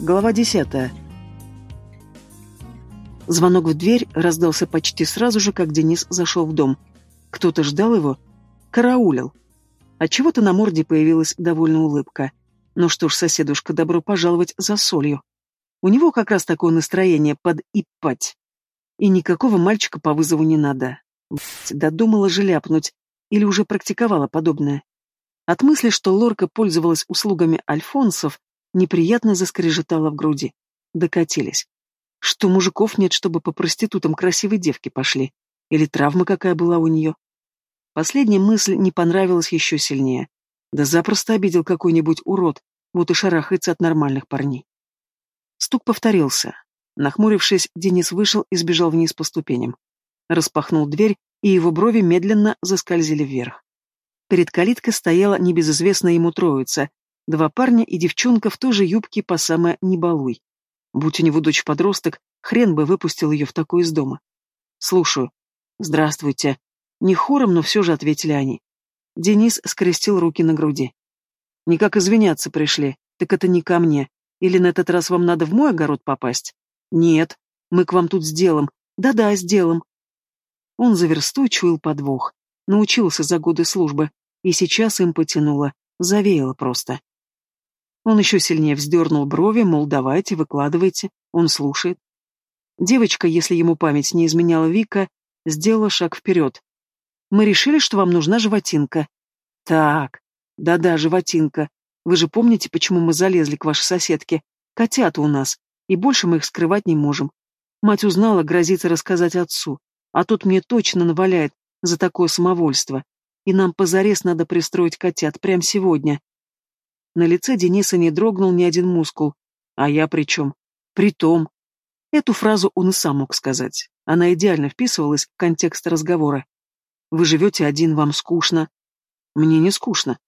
Глава десятая. Звонок в дверь раздался почти сразу же, как Денис зашел в дом. Кто-то ждал его? Караулил. Отчего-то на морде появилась довольная улыбка. Ну что ж, соседушка, добро пожаловать за солью. У него как раз такое настроение под ипать. И никакого мальчика по вызову не надо. Блять, додумала же ляпнуть. Или уже практиковала подобное. От мысли, что Лорка пользовалась услугами альфонсов, неприятно заскрежетало в груди. Докатились. Что мужиков нет, чтобы по проститутам красивой девки пошли? Или травма какая была у нее? Последняя мысль не понравилась еще сильнее. Да запросто обидел какой-нибудь урод, вот и шарахается от нормальных парней. Стук повторился. Нахмурившись, Денис вышел и сбежал вниз по ступеням. Распахнул дверь, и его брови медленно заскользили вверх. Перед калиткой стояла небезызвестная ему троица, два парня и девчонка в той же юбке по самое «не балуй». Будь у него дочь-подросток, хрен бы выпустил ее в такой из дома. «Слушаю». «Здравствуйте». Не хором, но все же ответили они. Денис скрестил руки на груди. «Никак извиняться пришли. Так это не ко мне. Или на этот раз вам надо в мой огород попасть?» «Нет. Мы к вам тут с делом. Да-да, с делом». Он за версту чуял подвох. Научился за годы службы. И сейчас им потянуло. Завеяло просто. Он еще сильнее вздернул брови, мол, давайте, выкладывайте. Он слушает. Девочка, если ему память не изменяла Вика, сделала шаг вперед. Мы решили, что вам нужна животинка. Так, да-да, животинка. Вы же помните, почему мы залезли к вашей соседке? Котята у нас, и больше мы их скрывать не можем. Мать узнала, грозится рассказать отцу, а тут мне точно наваляет за такое самовольство. И нам позарез надо пристроить котят прямо сегодня. На лице Дениса не дрогнул ни один мускул. А я при чем? При том. Эту фразу он и сам мог сказать. Она идеально вписывалась в контекст разговора. Вы живете один, вам скучно. Мне не скучно.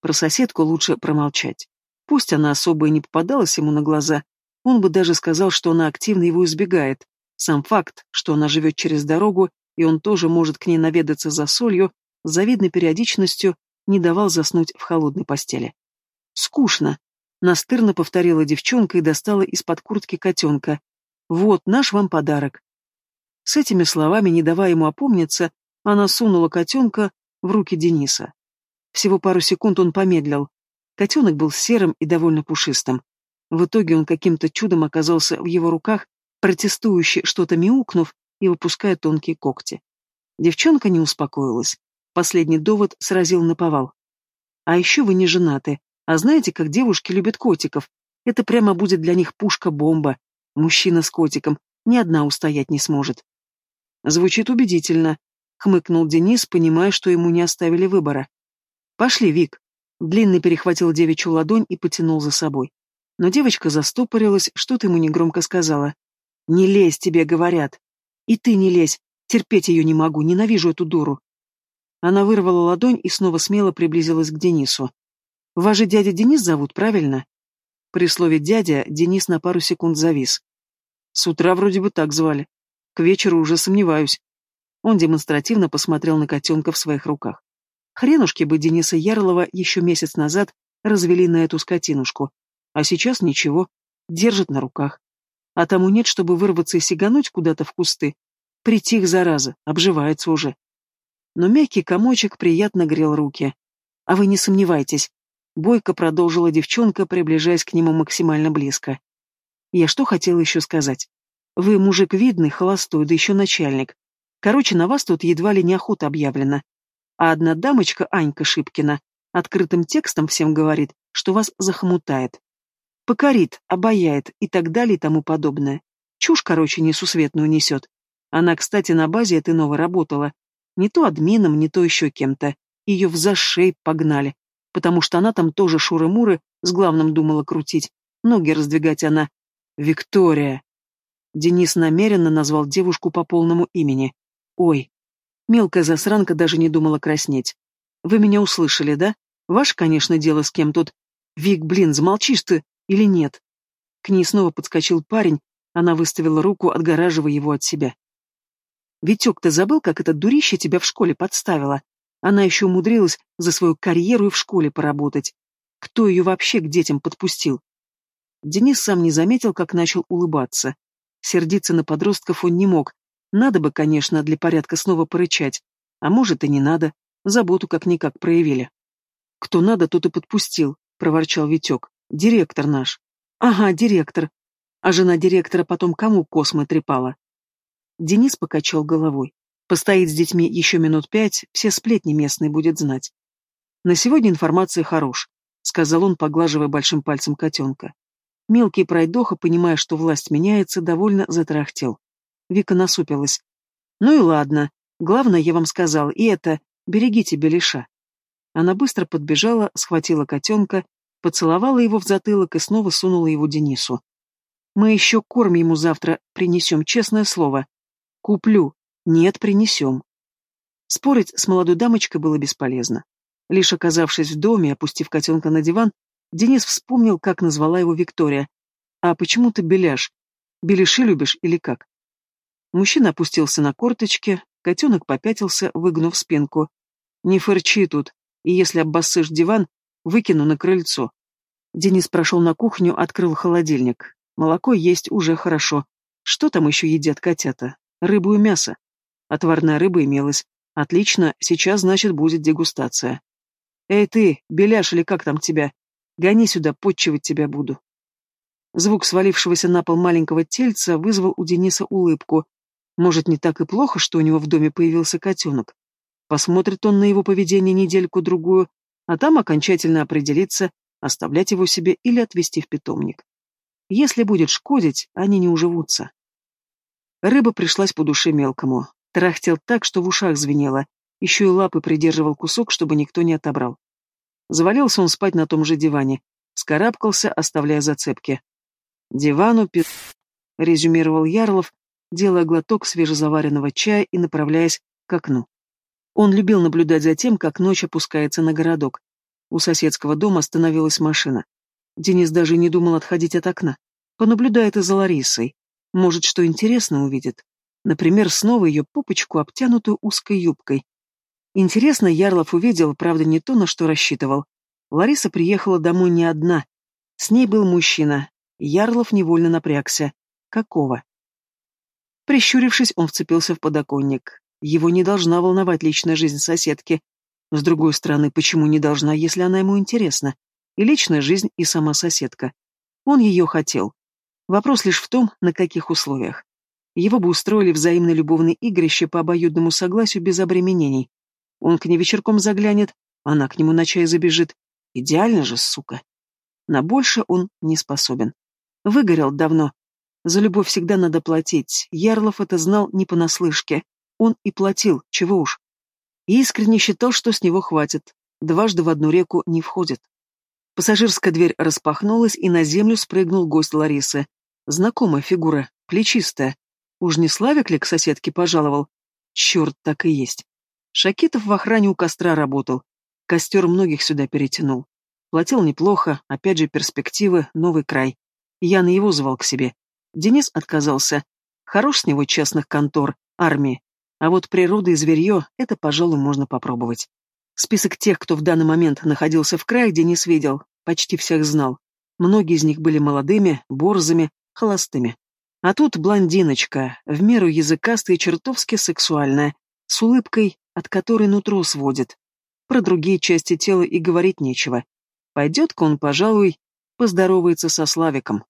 Про соседку лучше промолчать. Пусть она особо и не попадалась ему на глаза, он бы даже сказал, что она активно его избегает. Сам факт, что она живет через дорогу, и он тоже может к ней наведаться за солью, с завидной периодичностью не давал заснуть в холодной постели. «Скучно», — настырно повторила девчонка и достала из-под куртки котенка. «Вот наш вам подарок». С этими словами, не давая ему опомниться, она сунула котенка в руки Дениса. Всего пару секунд он помедлил. Котенок был серым и довольно пушистым. В итоге он каким-то чудом оказался в его руках, протестующе что-то мяукнув и выпуская тонкие когти. Девчонка не успокоилась. Последний довод сразил на повал. А еще вы не женаты. А знаете, как девушки любят котиков? Это прямо будет для них пушка-бомба. Мужчина с котиком. Ни одна устоять не сможет. Звучит убедительно, хмыкнул Денис, понимая, что ему не оставили выбора. Пошли, Вик. Длинный перехватил девичью ладонь и потянул за собой. Но девочка застопорилась, что-то ему негромко сказала. «Не лезь, тебе говорят!» «И ты не лезь! Терпеть ее не могу, ненавижу эту дуру!» Она вырвала ладонь и снова смело приблизилась к Денису. «Вас же дядя Денис зовут, правильно?» При слове «дядя» Денис на пару секунд завис. С утра вроде бы так звали. К вечеру уже сомневаюсь. Он демонстративно посмотрел на котенка в своих руках. Хренушки бы Дениса Ярлова еще месяц назад развели на эту скотинушку, а сейчас ничего, держит на руках. А тому нет, чтобы вырваться и сигануть куда-то в кусты. Притих, зараза, обживается уже. Но мягкий комочек приятно грел руки. А вы не сомневайтесь. Бойко продолжила девчонка, приближаясь к нему максимально близко. Я что хотела еще сказать? Вы мужик видный, холостой, да еще начальник. Короче, на вас тут едва ли не охота объявлена. А одна дамочка, Анька Шипкина, открытым текстом всем говорит, что вас захомутает покорит, обаяет и так далее и тому подобное. Чушь, короче, несусветную несет. Она, кстати, на базе этой новой работала. Не то админом, не то еще кем-то. Ее в зашей погнали, потому что она там тоже шуры-муры с главным думала крутить. Ноги раздвигать она. Виктория. Денис намеренно назвал девушку по полному имени. Ой. Мелкая засранка даже не думала краснеть. Вы меня услышали, да? Ваше, конечно, дело с кем тут. Вик, блин, замолчишь ты, или нет? К ней снова подскочил парень, она выставила руку, отгораживая его от себя. «Витек, ты забыл, как это дурище тебя в школе подставила? Она еще умудрилась за свою карьеру и в школе поработать. Кто ее вообще к детям подпустил?» Денис сам не заметил, как начал улыбаться. Сердиться на подростков он не мог. Надо бы, конечно, для порядка снова порычать. А может и не надо. Заботу как-никак проявили. «Кто надо, тот и подпустил», — проворчал Витек. «Директор наш». «Ага, директор. А жена директора потом кому космы трепала?» Денис покачал головой. Постоит с детьми еще минут пять, все сплетни местные будет знать. На сегодня информация хорош, сказал он, поглаживая большим пальцем котенка. Мелкий пройдоха, понимая, что власть меняется, довольно затрахтел. Вика насупилась. Ну и ладно. Главное, я вам сказал, и это, берегите Белиша. Она быстро подбежала, схватила котенка, поцеловала его в затылок и снова сунула его Денису. Мы еще корм ему завтра принесем, честное слово. Куплю. Нет, принесем. Спорить с молодой дамочкой было бесполезно. Лишь оказавшись в доме, опустив котенка на диван, Денис вспомнил, как назвала его Виктория. «А почему ты беляш? Беляши любишь или как?» Мужчина опустился на корточки, котенок попятился, выгнув спинку. «Не фырчи тут, и если обоссышь диван, выкину на крыльцо». Денис прошел на кухню, открыл холодильник. Молоко есть уже хорошо. Что там еще едят котята? Рыбу и мясо. Отварная рыба имелась. Отлично, сейчас, значит, будет дегустация. Эй ты, беляш или как там тебя? Гони сюда, подчивать тебя буду. Звук свалившегося на пол маленького тельца вызвал у Дениса улыбку. Может, не так и плохо, что у него в доме появился котенок. Посмотрит он на его поведение недельку-другую, а там окончательно определится, оставлять его себе или отвезти в питомник. Если будет шкодить, они не уживутся. Рыба пришлась по душе мелкому. Трахтел так, что в ушах звенело. Еще и лапы придерживал кусок, чтобы никто не отобрал. Завалился он спать на том же диване. Скарабкался, оставляя зацепки. «Дивану пи...» — резюмировал Ярлов, делая глоток свежезаваренного чая и направляясь к окну. Он любил наблюдать за тем, как ночь опускается на городок. У соседского дома остановилась машина. Денис даже не думал отходить от окна. Понаблюдает и за Ларисой. Может, что интересно увидит. Например, снова ее попочку, обтянутую узкой юбкой. Интересно, Ярлов увидел, правда, не то, на что рассчитывал. Лариса приехала домой не одна. С ней был мужчина. Ярлов невольно напрягся. Какого? Прищурившись, он вцепился в подоконник. Его не должна волновать личная жизнь соседки. С другой стороны, почему не должна, если она ему интересна? И личная жизнь, и сама соседка. Он ее хотел. Вопрос лишь в том, на каких условиях. Его бы устроили взаимное любовное игрище по обоюдному согласию без обременений. Он к ней вечерком заглянет, она к нему на чай забежит. Идеально же, сука. На больше он не способен. Выгорел давно. За любовь всегда надо платить. Ярлов это знал не понаслышке. Он и платил, чего уж. И искренне считал, что с него хватит. Дважды в одну реку не входит. Пассажирская дверь распахнулась, и на землю спрыгнул гость Ларисы. Знакомая фигура, плечистая. Уж не Славик ли к соседке пожаловал? Черт, так и есть. Шакитов в охране у костра работал. Костер многих сюда перетянул. Платил неплохо, опять же перспективы, новый край. Яна его звал к себе. Денис отказался. Хорош с него частных контор, армии. А вот природа и зверье — это, пожалуй, можно попробовать. Список тех, кто в данный момент находился в крае, Денис видел, почти всех знал. Многие из них были молодыми, борзыми, холостыми. А тут блондиночка, в меру языкастая и чертовски сексуальная, с улыбкой, от которой нутро сводит. Про другие части тела и говорить нечего. Пойдет-ка он, пожалуй, поздоровается со Славиком.